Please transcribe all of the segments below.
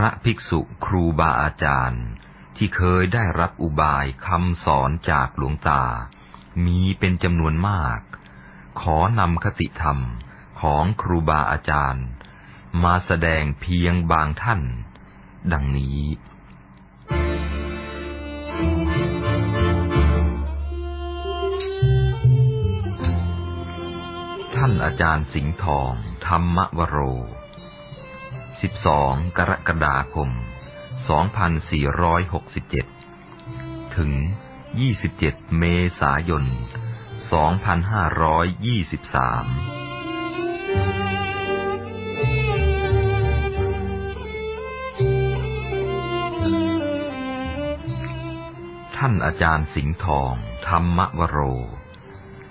ระภิกษุครูบาอาจารย์ ที่เคยได้รับอุบายคำสอนจากหลวงตา มีเป็นจำนวนมาก ขอนำคติธรรมของครูบาอาจารย์ มาแสดงเพียงบางท่าน ดังนี้ท่านอาจารย์สิงห์ทอง ธรรมวโร 12 กรกฎาคม 2467 ถึง 27 เมษายน 2523ท่านอาจารย์สิงห์ทอง ธรรมวโร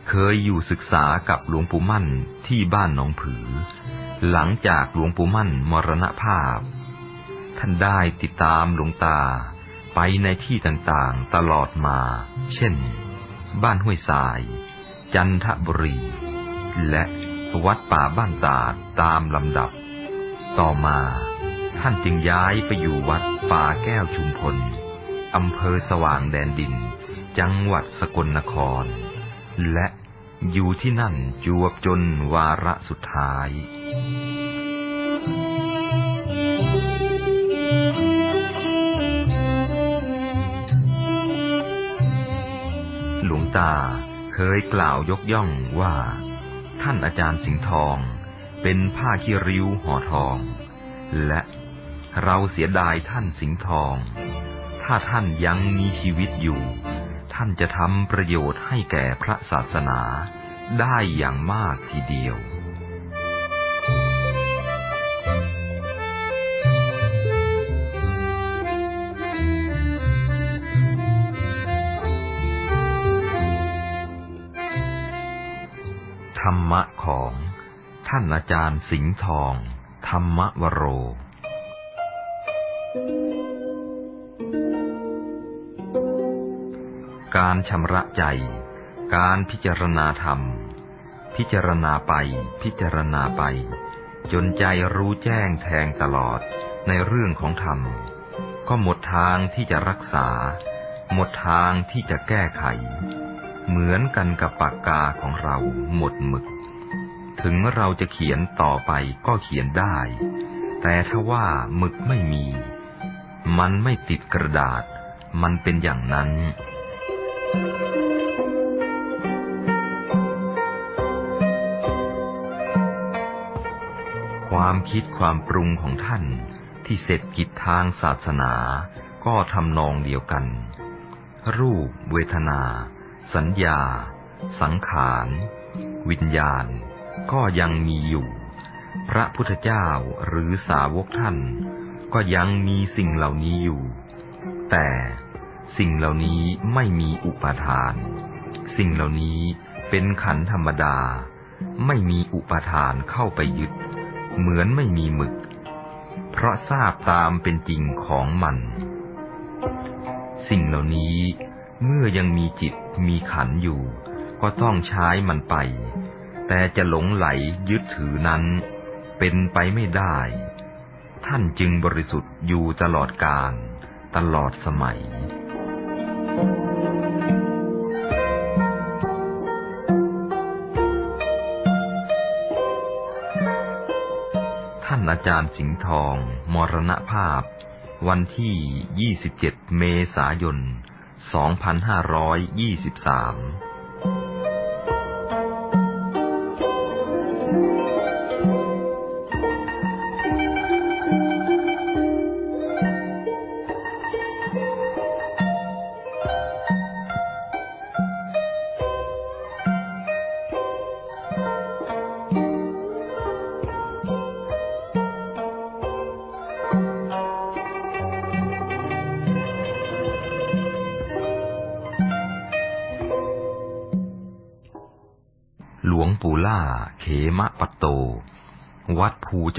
เคยอยู่ศึกษากับหลวงปู่มั่นที่บ้านหนองผือ หลังจากหลวงปู่มั่นมรณภาพ ท่านได้ติดตามหลวงตาไปในที่ต่างๆตลอดมา เช่น บ้านห้วยทราย จันทบุรี และวัดป่าบ้านตาดตามลำดับ ต่อมาท่านจึงย้ายไปอยู่วัดป่าแก้วชุมพล อำเภอสว่างแดนดิน จังหวัดสกลนคร และ อยู่ที่นั่นจวบจนวาระสุดท้าย หลวงตาเคยกล่าวยกย่องว่า ท่านอาจารย์สิงห์ทองเป็นผ้าขี้ริ้วห่อทอง และเราเสียดายท่านสิงห์ทอง ถ้าท่านยังมีชีวิตอยู่ ท่านจะทำประโยชน์ให้แก่พระศาสนา ได้อย่างมากทีเดียว ธรรมะของท่านอาจารย์สิงห์ทอง ธรรมวโรการชำระใจ การพิจารณาธรรม พิจารณาไป พิจารณาไป จนใจรู้แจ้งแทงตลอดในเรื่องของธรรม ก็หมดทางที่จะรักษา หมดทางที่จะแก้ไข เหมือนกันกับปากกาของเราหมดหมึก ถึงเราจะเขียนต่อไปก็เขียนได้ แต่ถ้าว่าหมึกไม่มี มันไม่ติดกระดาษ มันเป็นอย่างนั้น ความคิดความปรุงของท่านที่เสร็จกิจทางศาสนา ก็ทำนองเดียวกัน รูป เวทนา สัญญา สังขาร วิญญาณ ก็ยังมีอยู่ พระพุทธเจ้าหรือสาวกท่าน ก็ยังมีสิ่งเหล่านี้อยู่ แต่สิ่งเหล่านี้ไม่มีอุปาทาน สิ่งเหล่านี้เป็นขันธ์ธรรมดา ไม่มีอุปาทานเข้าไปยึด เหมือนไม่มีหมึก เพราะทราบตามเป็นจริงของมัน สิ่งเหล่านี้เมื่อยังมีจิตมีขันอยู่ ก็ต้องใช้มันไป แต่จะหลงไหลยึดถือนั้น เป็นไปไม่ได้ ท่านจึงบริสุทธิ์อยู่ตลอดกาลตลอดสมัยท่า อาจารย์สิงห์ทอง มรณภาพ วันที่ 27 เมษายน 2523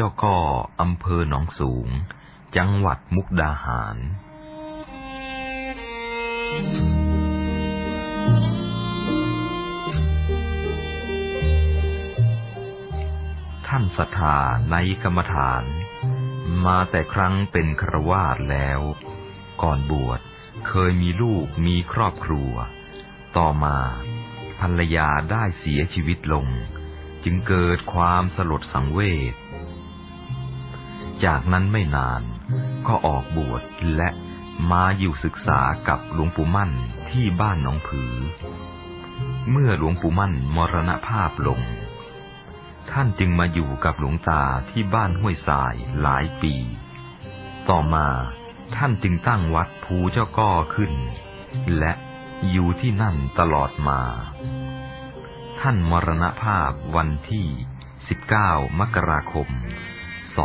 เจ้าก้ออำเภอหนองสูง จังหวัดมุกดาหาร ท่านศรัทธาในกรรมฐาน มาแต่ครั้งเป็นครวาสแล้ว ก่อนบวชเคยมีลูกมีครอบครัว ต่อมาภรรยาได้เสียชีวิตลง จึงเกิดความสลดสังเวช จากนั้นไม่นาน ก็ออกบวชและมาอยู่ศึกษากับหลวงปู่มั่นที่บ้านหนองผือ เมื่อหลวงปู่มั่นมรณภาพลง ท่านจึงมาอยู่กับหลวงตาที่บ้านห้วยทรายหลายปี ต่อมาท่านจึงตั้งวัดภูเจ้าก้อขึ้น และอยู่ที่นั่นตลอดมา ท่านมรณภาพวันที่ 19 มกราคม 2539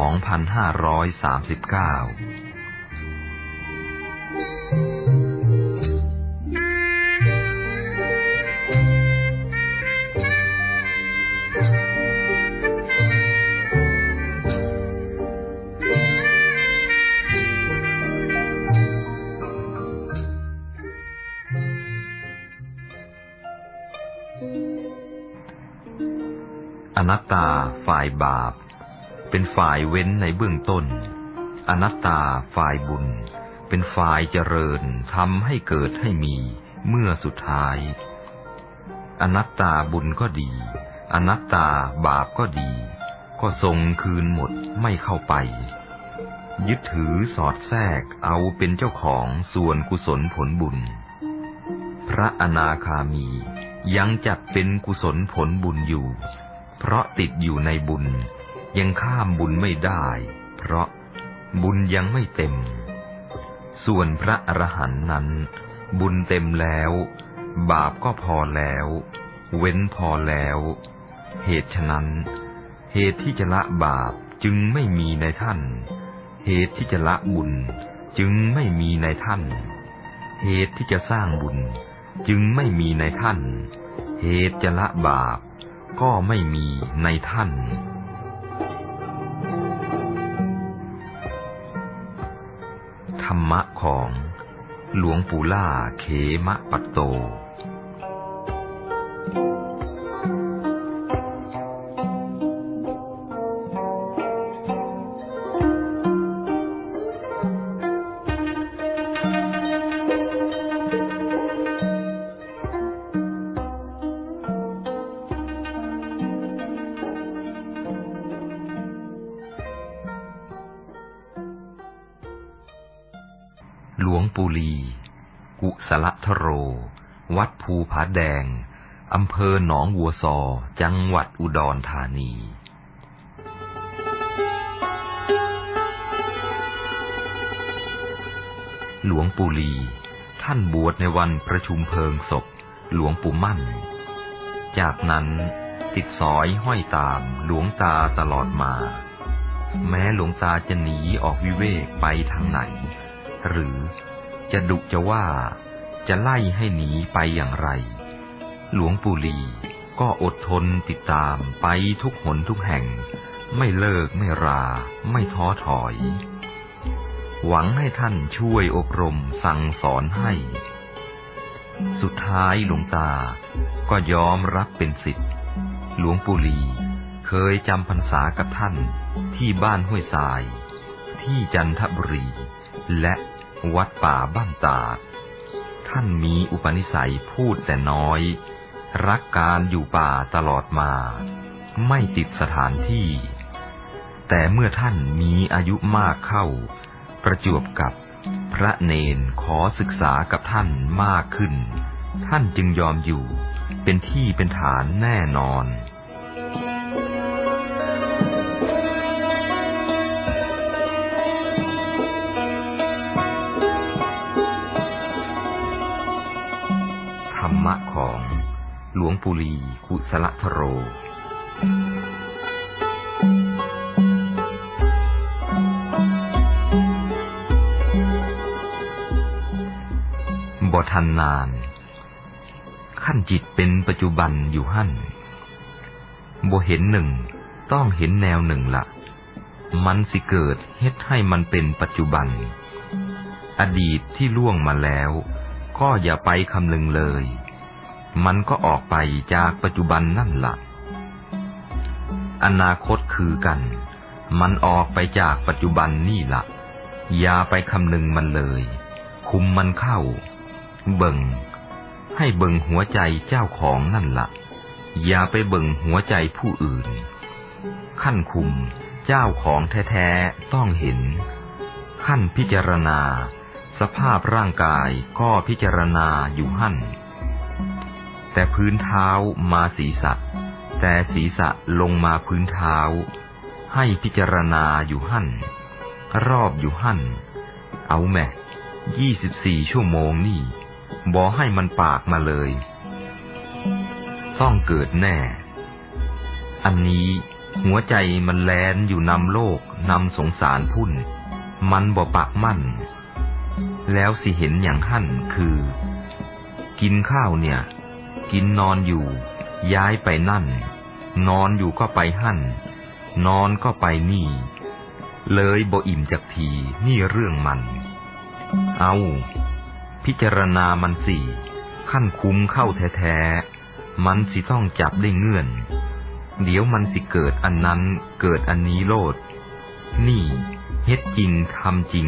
อนัตตาฝ่ายบาป เป็นฝ่ายเว้นในเบื้องต้น อนัตตาฝ่ายบุญ เป็นฝ่ายเจริญทำให้เกิดให้มีเมื่อสุดท้าย อนัตตาบุญก็ดี อนัตตาบาปก็ดี ก็ทรงคืนหมดไม่เข้าไป ยึดถือสอดแทรกเอาเป็นเจ้าของส่วนกุศลผลบุญ พระอนาคามียังจัดเป็นกุศลผลบุญอยู่ เพราะติดอยู่ในบุญ ยังข้ามบุญไม่ได้ เพราะบุญยังไม่เต็ม ส่วนพระอรหันต์นั้น บุญเต็มแล้ว บาปก็พอแล้ว เว้นพอแล้ว เหตุฉะนั้น เหตุที่จะละบาปจึงไม่มีในท่าน เหตุที่จะละบุญจึงไม่มีในท่าน เหตุที่จะสร้างบุญจึงไม่มีในท่าน เหตุจะละบาปก็ไม่มีในท่าน ธรรมะของหลวงปู่ล่าเขมะปัตโต หละทโร วัดภูผาแดง อำเภอหนองวัวซอ จังหวัดอุดรธานีหลวงปู่ลี ท่านบวชในวันประชุมเพลิงศพ หลวงปู่มั่น จากนั้นติดสอยห้อยตามหลวงตาตลอดมา แม้หลวงตาจะหนีออกวิเวกไปทางไหน หรือจะดุจะว่าจะไล่ให้หนีไปอย่างไร หลวงปู่ลีก็อดทนติดตามไปทุกหนทุกแห่ง ไม่เลิกไม่รา ไม่ท้อถอย หวังให้ท่านช่วยอบรมสั่งสอนให้ สุดท้ายหลวงตาก็ยอมรับเป็นสิทธิ์ หลวงปู่ลีเคยจำพรรษากับท่านที่บ้านห้วยทราย ที่จันทบุรี และวัดป่าบ้านตาด ท่านมีอุปนิสัยพูดแต่น้อย รักการอยู่ป่าตลอดมา ไม่ติดสถานที่ แต่เมื่อท่านมีอายุมากเข้า ประจวบกับพระเนนขอศึกษากับท่านมากขึ้น ท่านจึงยอมอยู่ เป็นที่เป็นฐานแน่นอน มะของหลวงปู่ลีกุสลทโร บทันนาน ขั้นจิตเป็นปัจจุบันอยู่หั่นบ่เห็นหนึ่ง ต้องเห็นแนวหนึ่งละ มันสิเกิดเฮ็ดให้มันเป็นปัจจุบัน อดีตที่ล่วงมาแล้ว ก็อย่าไปคำนึงเลย มันก็ออกไปจากปัจจุบันนั่นละ่ะ อนาคตคือกัน มันออกไปจากปัจจุบันนี่ละอย่าไปคำนึงมันเลย คุมมันเข้า เบิ่ง ให้เบิ่งหัวใจเจ้าของนั่นละอย่าไปเบิ่งหัวใจผู้อื่น ขั้นคุมเจ้าของแท้ๆต้องเห็น ขั้นพิจารณา สภาพร่างกายก็พิจารณาอยู่หั่น แต่พื้นเท้ามาศีรษะ แต่ศีรษะลงมาพื้นเท้า ให้พิจารณาอยู่หั่น รอบอยู่หั่น เอาแม่ยี่สิบสี่ชั่วโมงนี่บอให้มันปากมาเลย ต้องเกิดแน่ อันนี้หัวใจมันแลนอยู่นำโลกนำสงสารพุ่น มันบ่ปากมั่น แล้วสิเห็นอย่างหั่นคือ กินข้าวเนี่ย กินนอนอยู่ ย้ายไปนั่น นอนอยู่ก็ไปหั่น นอนก็ไปนี่ เลยบ่อิ่มจากทีนี่เรื่องมัน เอา พิจารณามันสิขั้นคุ้มเข้าแท้ๆ มันสิต้องจับได้เงื่อน เดี๋ยวมันสิเกิดอันนั้นเกิดอันนี้โลด นี่เฮ็ดจริงทำจริง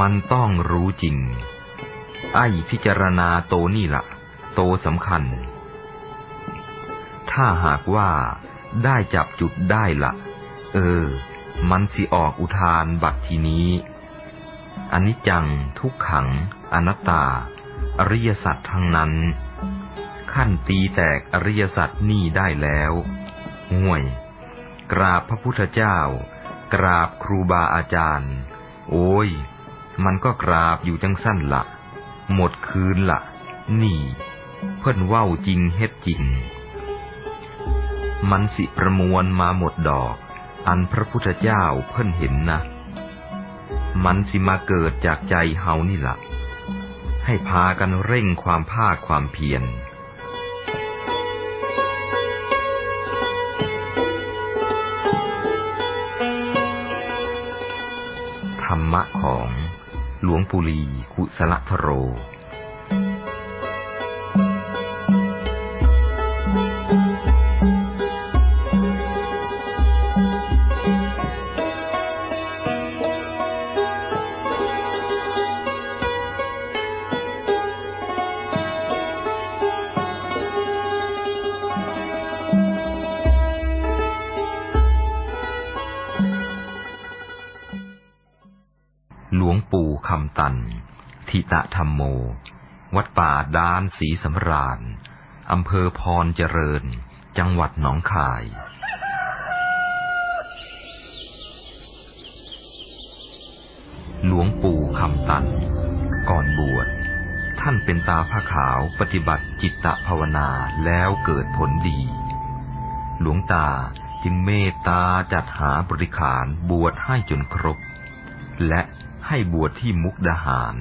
มันต้องรู้จริง ไอ้พิจารณาโตนี่ละ โตสำคัญ ถ้าหากว่าได้จับจุดได้ละเออ มันสิออกอุทานบักทีนี้อนิจจังทุกขัง อนัตตา อริยสัจทั้งนั้น ขั้นตีแตกอริยสัจนี่ได้แล้วห่วย กราบพระพุทธเจ้า กราบครูบาอาจารย์ โอ้ย มันก็กราบอยู่จังสั้นละ หมดคืนละ นี่ เพิ่นเว้าจริงเฮ็ดจริง มันสิประมวลมาหมดดอก อันพระพุทธเจ้าเพิ่นเห็นนะ มันสิมาเกิดจากใจเฮานี่ละให้พากันเร่งความภาคความเพียรธรรมะของหลวงปู่ลีคุสละทโร ปู่คำตัน ทิตะธรรมโม วัดป่าดานสีสำราญ อำเภอพรเจริญ จังหวัดหนองคาย หลวงปู่คำตัน ก่อนบวช ท่านเป็นตาผ้าขาวปฏิบัติจิตตภาวนาแล้วเกิดผลดี หลวงตาจึงเมตตาจัดหาบริขารบวชให้จนครบ และ ให้บวชที่มุกดาหาร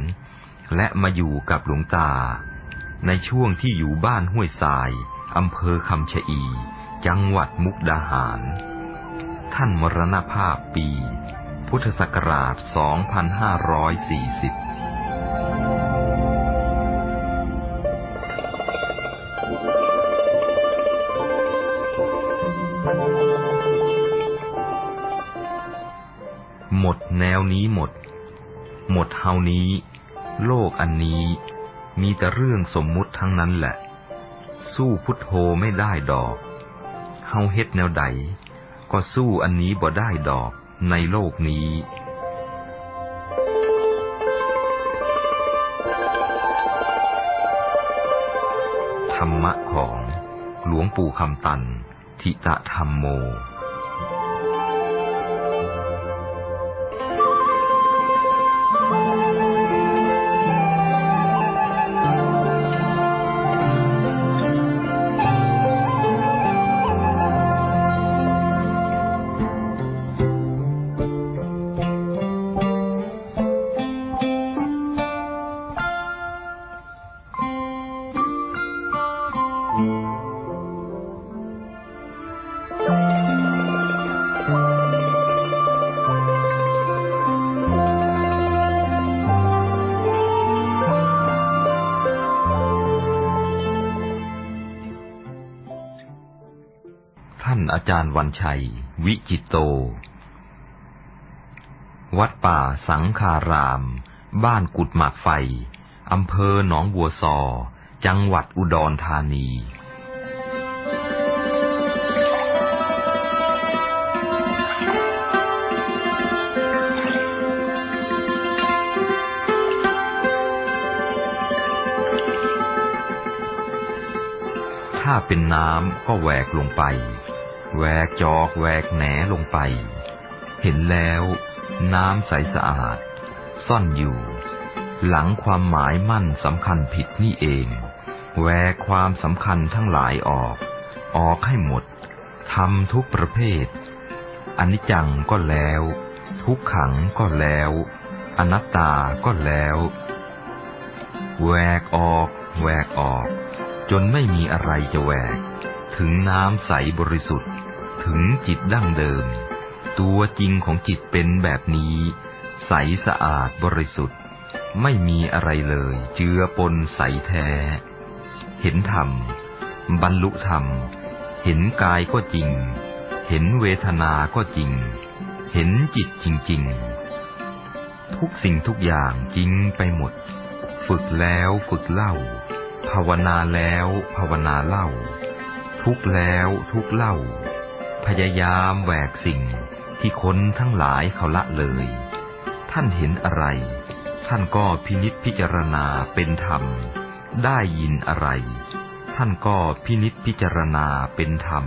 และมาอยู่กับหลวงตา ในช่วงที่อยู่บ้านห้วยทรายอำเภอคำชะอี จังหวัดมุกดาหาร ท่านมรณภาพปี พุทธศักราช 2540หมดแนวนี้หมด หมดเฮานี้ โลกอันนี้ มีแต่เรื่องสมมุติทั้งนั้นแหละ สู้พุทโธไม่ได้ดอก เฮาเฮ็ดแนวใด ก็สู้อันนี้บ่ได้ดอกในโลกนี้ธรรมะของหลวงปู่คำตัน ทิตะธรรมโม จารย์วันชัย วิจิตโต วัดป่าสังคาราม บ้านกุดหมากไฟ อำเภอหนองบัวซอ จังหวัดอุดรธานีถ้าเป็นน้ำก็แหวกลงไป แหวกจอกแหวกแหนลงไป เห็นแล้ว น้ำใสสะอาด ซ่อนอยู่ หลังความหมายมั่นสำคัญผิดนี่เอง แวกความสำคัญทั้งหลายออก ออกให้หมดทำทุกประเภทอนิจจังก็แล้ว ทุกขังก็แล้ว อนัตตาก็แล้วแวกออกแวกออก จนไม่มีอะไรจะแหวก ถึงน้ำใสบริสุทธิ์ ถึงจิตดั้งเดิม ตัวจริงของจิตเป็นแบบนี้ ใสสะอาดบริสุทธิ์ ไม่มีอะไรเลย เจือปนใสแท้ เห็นธรรม บรรลุธรรม เห็นกายก็จริง เห็นเวทนาก็จริง เห็นจิตจริง ๆ ทุกสิ่งทุกอย่างจริงไปหมด ฝึกแล้วฝึกเล่า ภาวนาแล้วภาวนาเล่า ทุกแล้วทุกเล่า พยายามแหวกสิ่งที่คนทั้งหลายเขาละเลย ท่านเห็นอะไร ท่านก็พินิจพิจารณาเป็นธรรม ได้ยินอะไร ท่านก็พินิจพิจารณาเป็นธรรม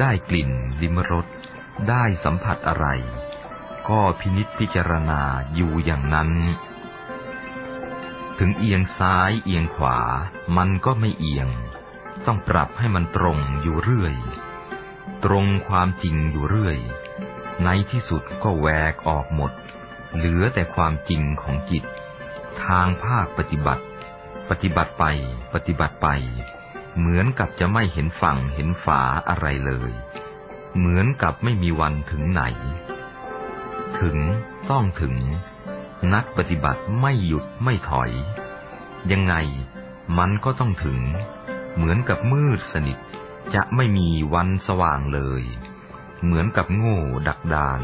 ได้กลิ่นลิมรส ได้สัมผัสอะไร ก็พินิจพิจารณาอยู่อย่างนั้น ถึงเอียงซ้ายเอียงขวา มันก็ไม่เอียง ต้องปรับให้มันตรงอยู่เรื่อย ตรงความจริงอยู่เรื่อย ในที่สุดก็แวกออกหมด เหลือแต่ความจริงของจิต ทางภาคปฏิบัติ ปฏิบัติไป ปฏิบัติไป เหมือนกับจะไม่เห็นฝั่งเห็นฝาอะไรเลย เหมือนกับไม่มีวันถึงไหน ถึงต้องถึง นักปฏิบัติไม่หยุดไม่ถอย ยังไงมันก็ต้องถึง เหมือนกับมืดสนิท จะไม่มีวันสว่างเลย เหมือนกับโง่ดักดาน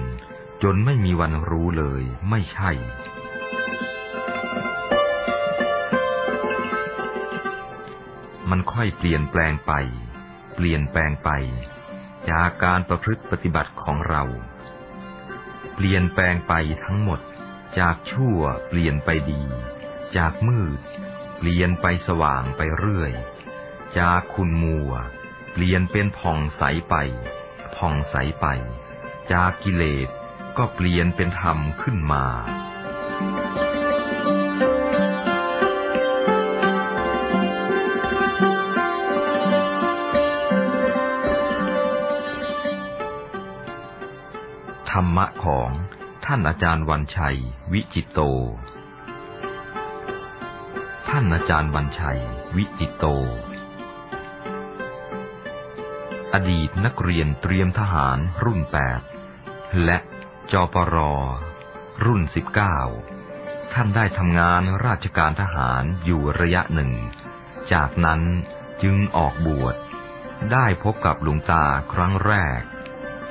จนไม่มีวันรู้เลย ไม่ใช่ มันค่อยเปลี่ยนแปลงไป เปลี่ยนแปลงไป จากการประพฤติปฏิบัติของเรา เปลี่ยนแปลงไปทั้งหมด จากชั่วเปลี่ยนไปดี จากมืด เปลี่ยนไปสว่างไปเรื่อย จากคุณมัว เปลี่ยนเป็นผ่องใสไป ผ่องใสไป จากกิเลสก็เปลี่ยนเป็นธรรมขึ้นมา ธรรมะของท่านอาจารย์วันชัย วิจิตโต ท่านอาจารย์วันชัย วิจิตโต อดีตนักเรียนเตรียมทหารรุ่นแปดและจปรรุ่นสิบเก้าท่านได้ทำงานราชการทหารอยู่ระยะหนึ่ง จากนั้นจึงออกบวช ได้พบกับหลวงตาครั้งแรก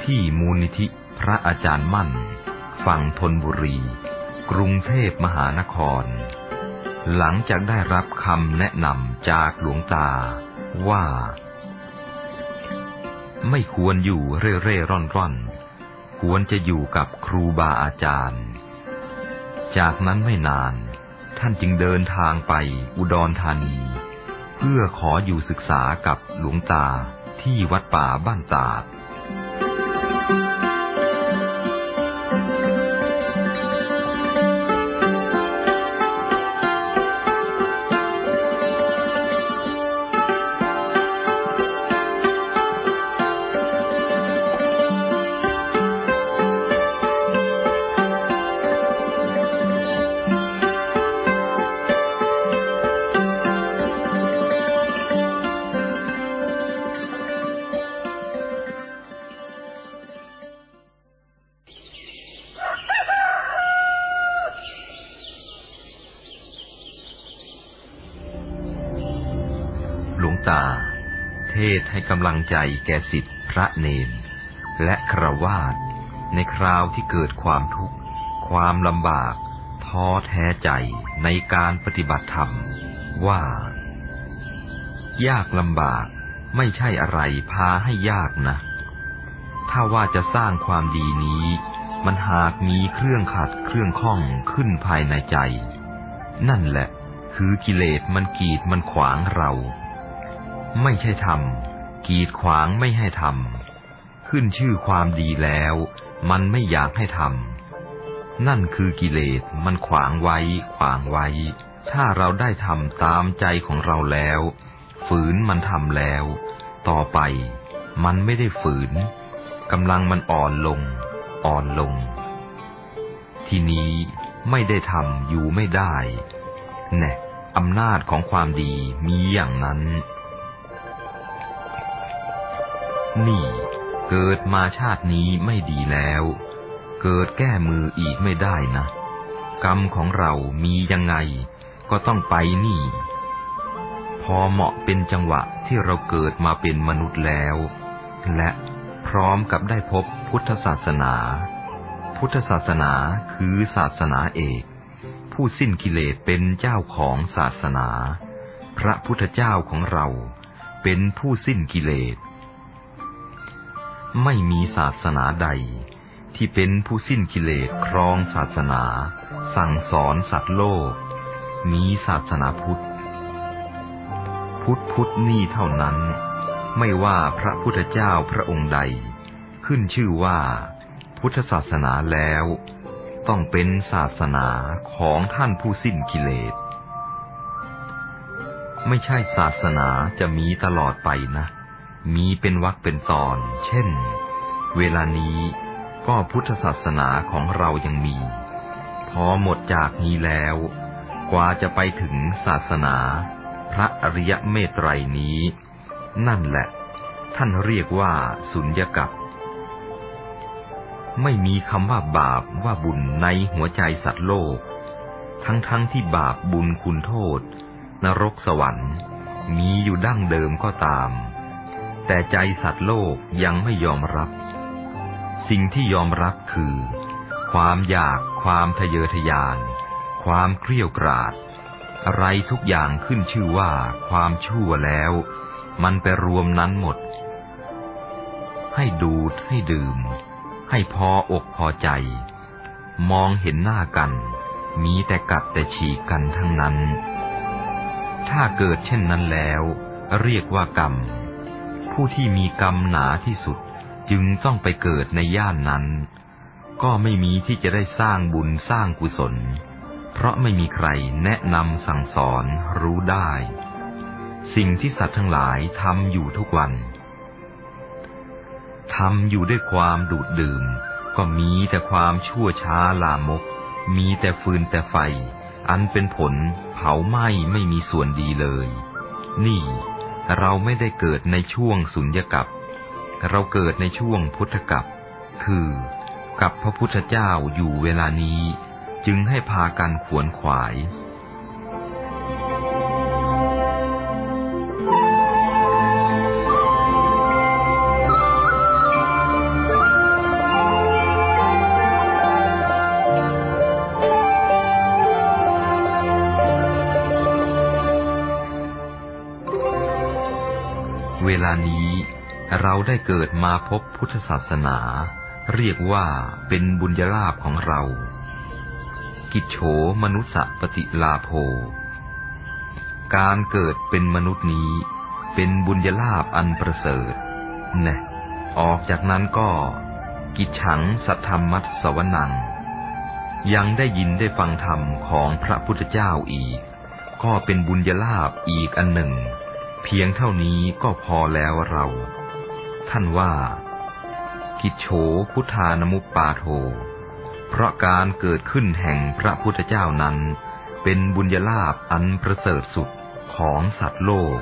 ที่มูลนิธิพระอาจารย์มั่น ฝั่งธนบุรี กรุงเทพมหานคร หลังจากได้รับคำแนะนำจากหลวงตาว่า ไม่ควรอยู่เร่เร่ร่อนร่อนควรจะอยู่กับครูบาอาจารย์ จากนั้นไม่นาน ท่านจึงเดินทางไปอุดรธานี เพื่อขออยู่ศึกษากับหลวงตาที่วัดป่าบ้านตาด ศให้กำลังใจแก่สิทธิพระเนน และครวาดในคราวที่เกิดความทุกข์ ความลำบาก ท้อแท้ใจในการปฏิบัติธรรม ว่า ยากลำบากไม่ใช่อะไรพาให้ยากนะ ถ้าว่าจะสร้างความดีนี้ มันหากมีเครื่องขัดเครื่องข้องขึ้นภายในใจ นั่นแหละ คือกิเลสมันกีดมันขวางเรา ไม่ใช่ทำกีดขวางไม่ให้ทำขึ้นชื่อความดีแล้ว มันไม่อยากให้ทำนั่นคือกิเลสมันขวางไว้ ขวางไว้ ถ้าเราได้ทำตามใจของเราแล้ว ฝืนมันทำแล้ว ต่อไป มันไม่ได้ฝืนกำลังมันอ่อนลง อ่อนลง ทีนี้ไม่ได้ทำอยู่ไม่ได้แน่อำนาจของความดีมีอย่างนั้น นี่เกิดมาชาตินี้ไม่ดีแล้ว เกิดแก้มืออีกไม่ได้นะ กรรมของเรามียังไง ก็ต้องไปนี่ พอเหมาะเป็นจังหวะที่เราเกิดมาเป็นมนุษย์แล้ว และพร้อมกับได้พบพุทธศาสนา พุทธศาสนาคือศาสนาเอก ผู้สิ้นกิเลสเป็นเจ้าของศาสนา พระพุทธเจ้าของเราเป็นผู้สิ้นกิเลส ไม่มีศาสนาใด ที่เป็นผู้สิ้นกิเลสครองศาสนา สั่งสอนสัตว์โลก มีศาสนาพุทธ พุทธพุทธนี่เท่านั้น ไม่ว่าพระพุทธเจ้าพระองค์ใด ขึ้นชื่อว่า พุทธศาสนาแล้ว ต้องเป็นศาสนาของท่านผู้สิ้นกิเลส ไม่ใช่ศาสนาจะมีตลอดไปนะ มีเป็นวรรคเป็นตอน เช่น เวลานี้ก็พุทธศาสนาของเรายังมี พอหมดจากนี้แล้ว กว่าจะไปถึงศาสนา พระอริยเมตไตรนี้ นั่นแหละ ท่านเรียกว่าสุญญกับไม่มีคำว่าบาปว่าบุญในหัวใจสัตว์โลก ทั้งๆทที่บาปบุญคุณโทษ นรกสวรรค์ มีอยู่ดั้งเดิมก็ตาม แต่ใจสัตว์โลกยังไม่ยอมรับ สิ่งที่ยอมรับคือ ความอยาก ความทะเยอทะยาน ความเครียวกราด อะไรทุกอย่างขึ้นชื่อว่าความชั่วแล้ว มันไปรวมนั้นหมด ให้ดูดให้ดื่ม ให้พออกพอใจ มองเห็นหน้ากัน มีแต่กัดแต่ฉีกกันทั้งนั้น ถ้าเกิดเช่นนั้นแล้ว เรียกว่ากรรม ผู้ที่มีกรรมหนาที่สุดจึงต้องไปเกิดในย่านนั้น ก็ไม่มีที่จะได้สร้างบุญสร้างกุศล เพราะไม่มีใครแนะนำสั่งสอนรู้ได้ สิ่งที่สัตว์ทั้งหลายทำอยู่ทุกวันทำอยู่ด้วยความดูดดื่ม ก็มีแต่ความชั่วช้าลามก มีแต่ฟืนแต่ไฟ อันเป็นผลเผาไหม้ไม่มีส่วนดีเลย นี่ เราไม่ได้เกิดในช่วงสุญญกับ เราเกิดในช่วงพุทธกับ คือกับพระพุทธเจ้าอยู่เวลานี้ จึงให้พากันขวนขวาย เราได้เกิดมาพบพุทธศาสนา เรียกว่าเป็นบุญญาลาภของเรา กิจโฉมนุสปฏิลาโภ การเกิดเป็นมนุษย์นี้ เป็นบุญญาลาภอันประเสริฐนะออกจากนั้นก็ กิจฉังสัทธรรมัสสวนัง ยังได้ยินได้ฟังธรรมของพระพุทธเจ้าอีก ก็เป็นบุญญาลาภอีกอันหนึ่ง เพียงเท่านี้ก็พอแล้วเรา ท่านว่า กิจโฉพุทธานมุปปาโท เพราะการเกิดขึ้นแห่งพระพุทธเจ้านั้น เป็นบุญญาลาภอันประเสริฐสุดของสัตว์โลก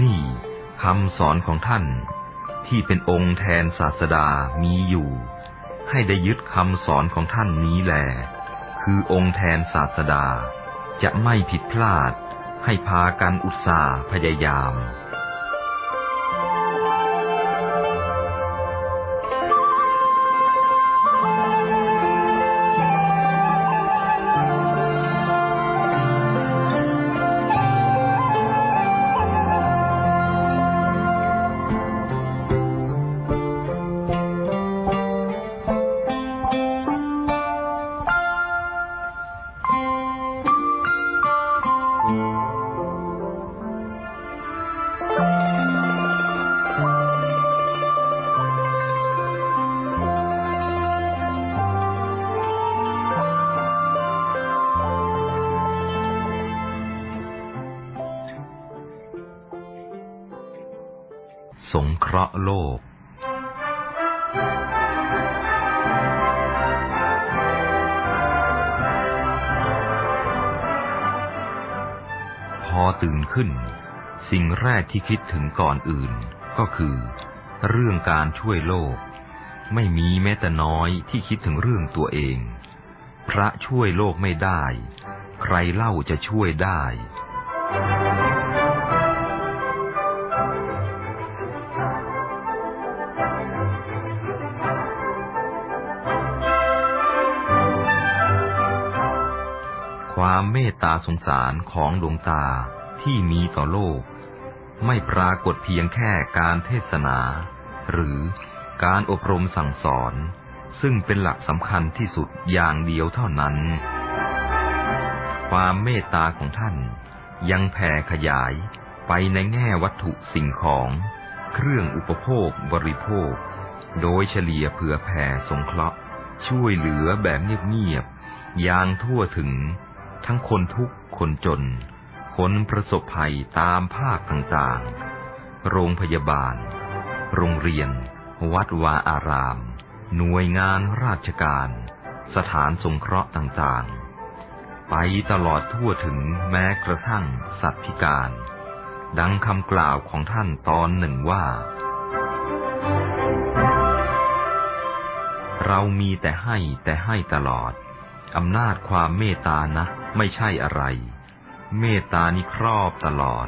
นี่คำสอนของท่านที่เป็นองค์แทนศาสดามีอยู่ ให้ได้ยึดคำสอนของท่านนี้แหลคือองค์แทนศาสดาจะไม่ผิดพลาดให้พากันอุตสาห์พยายาม ราะห์โลก พอตื่นขึ้น สิ่งแรกที่คิดถึงก่อนอื่น ก็คือ เรื่องการช่วยโลก ไม่มีแม้แต่น้อยที่คิดถึงเรื่องตัวเอง พระช่วยโลกไม่ได้ ใครเล่าจะช่วยได้ ความเมตตาสงสารของดวงตาที่มีต่อโลก ไม่ปรากฏเพียงแค่การเทศนา หรือการอบรมสั่งสอน ซึ่งเป็นหลักสำคัญที่สุดอย่างเดียวเท่านั้น ความเมตตาของท่านยังแผ่ขยายไปในแง่วัตถุสิ่งของ เครื่องอุปโภคบริโภค โดยเฉลี่ยเผื่อแผ่สงเคราะห์ ช่วยเหลือแบบเงียบๆอย่างทั่วถึง ทั้งคนทุกข์คนจน คนประสบภัยตามภาคต่างๆ โรงพยาบาล โรงเรียน วัดวาอาราม หน่วยงานราชการ สถานสงเคราะห์ต่างๆ ไปตลอดทั่วถึงแม้กระทั่งสัตว์พิการ ดังคำกล่าวของท่านตอนหนึ่งว่า เรามีแต่ให้แต่ให้ตลอด อำนาจความเมตตานะ ไม่ใช่อะไร เมตตานี่ครอบตลอด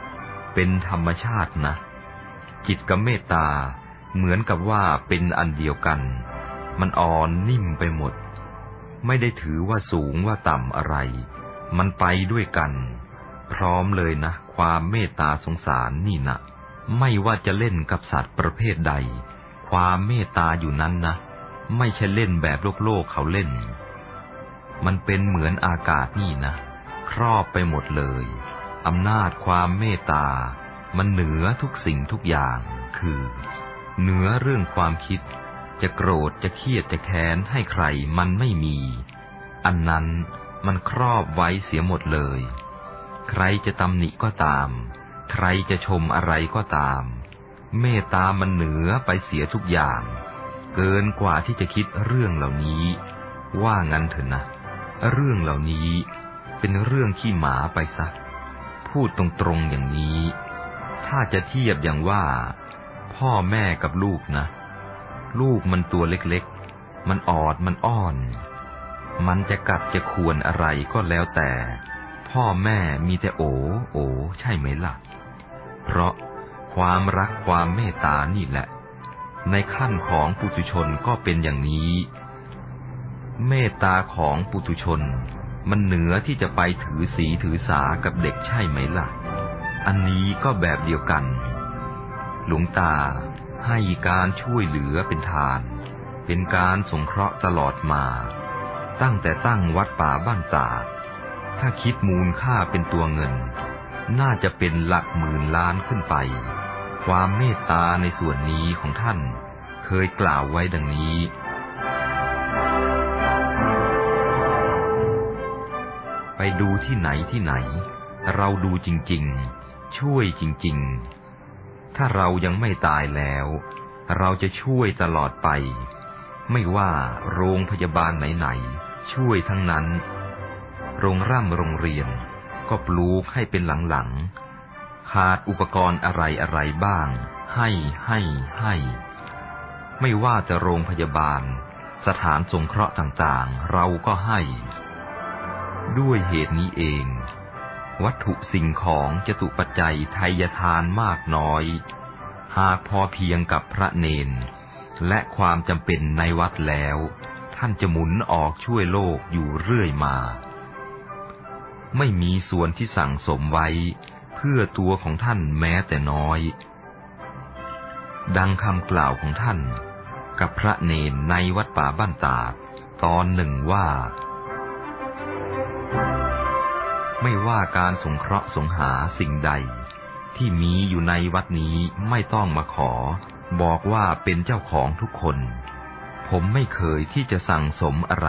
เป็นธรรมชาตินะ จิตกับเมตตาเหมือนกับว่าเป็นอันเดียวกัน มันอ่อนนิ่มไปหมด ไม่ได้ถือว่าสูงว่าต่ำอะไร มันไปด้วยกัน พร้อมเลยนะ ความเมตตาสงสารนี่นะไม่ว่าจะเล่นกับสัตว์ประเภทใด ความเมตตาอยู่นั้นนะ ไม่ใช่เล่นแบบโลกโลกเขาเล่น มันเป็นเหมือนอากาศนี่นะ ครอบไปหมดเลยอำนาจความเมตตา มันเหนือทุกสิ่งทุกอย่าง คือ เหนือเรื่องความคิด จะโกรธจะเครียดจะแค้นให้ใครมันไม่มี อันนั้นมันครอบไว้เสียหมดเลย ใครจะตำหนิก็ตาม ใครจะชมอะไรก็ตาม เมตตามันเหนือไปเสียทุกอย่าง เกินกว่าที่จะคิดเรื่องเหล่านี้ ว่างั้นเถอะนะ เรื่องเหล่านี้เป็นเรื่องขี้หมาไปซะ พูดตรงๆอย่างนี้ ถ้าจะเทียบอย่างว่า พ่อแม่กับลูกนะ ลูกมันตัวเล็กๆ มันออดมันอ้อน มันจะกัดจะควรอะไรก็แล้วแต่ พ่อแม่มีแต่โอโอใช่ไหมล่ะ เพราะความรักความเมตตานี่แหละ ในขั้นของปุถุชนก็เป็นอย่างนี้ เมตตาของปุถุชน มันเหนือที่จะไปถือสีถือสากับเด็กใช่ไหมล่ะ อันนี้ก็แบบเดียวกัน หลวงตาให้การช่วยเหลือเป็นทาน เป็นการสงเคราะห์ตลอดมา ตั้งแต่ตั้งวัดป่าบ้านตาถ้าคิดมูลค่าเป็นตัวเงิน น่าจะเป็นหลักหมื่นล้านขึ้นไป ความเมตตาในส่วนนี้ของท่าน เคยกล่าวไว้ดังนี้ ไปดูที่ไหนที่ไหน เราดูจริงๆ ช่วยจริงๆ ถ้าเรายังไม่ตายแล้ว เราจะช่วยตลอดไป ไม่ว่าโรงพยาบาลไหนๆ ช่วยทั้งนั้น โรงร่ำโรงเรียนก็ปลูกให้เป็นหลังๆ ขาดอุปกรณ์อะไรอะไรบ้าง ให้ให้ให้ ไม่ว่าจะโรงพยาบาล สถานสงเคราะห์ต่างๆ เราก็ให้ ด้วยเหตุนี้เอง วัตถุสิ่งของจตุปัจจัยไทยทานมากน้อย หากพอเพียงกับพระเนน และความจำเป็นในวัดแล้ว ท่านจะหมุนออกช่วยโลกอยู่เรื่อยมา ไม่มีส่วนที่สั่งสมไว้ เพื่อตัวของท่านแม้แต่น้อย ดังคำกล่าวของท่าน กับพระเนนในวัดป่าบ้านตาดตอนหนึ่งว่า ไม่ว่าการสงเคราะห์สงหาสิ่งใด ที่มีอยู่ในวัดนี้ไม่ต้องมาขอ บอกว่าเป็นเจ้าของทุกคน ผมไม่เคยที่จะสั่งสมอะไร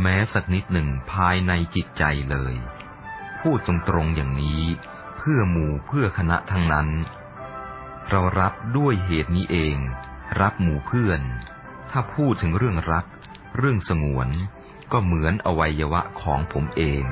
แม้สักนิดหนึ่งภายในจิตใจเลย พูดตรงๆอย่างนี้ เพื่อหมู่เพื่อคณะทั้งนั้น เรารับด้วยเหตุนี้เอง รักหมู่เพื่อน ถ้าพูดถึงเรื่องรัก เรื่องสงวน ก็เหมือนอวัยวะของผมเอง